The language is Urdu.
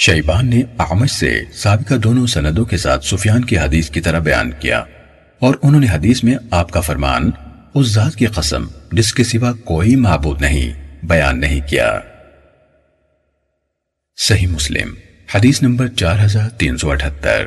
شیبان نے اعمش سے سابقہ دونوں سندوں کے ساتھ سفیان کی حدیث کی طرح بیان کیا اور انہوں نے حدیث میں آپ کا فرمان، اس ذات کی قسم جس کے سوا کوئی معبود نہیں، بیان نہیں کیا۔ صحیح مسلم، حدیث نمبر چار ہزار تین سو اٹھتر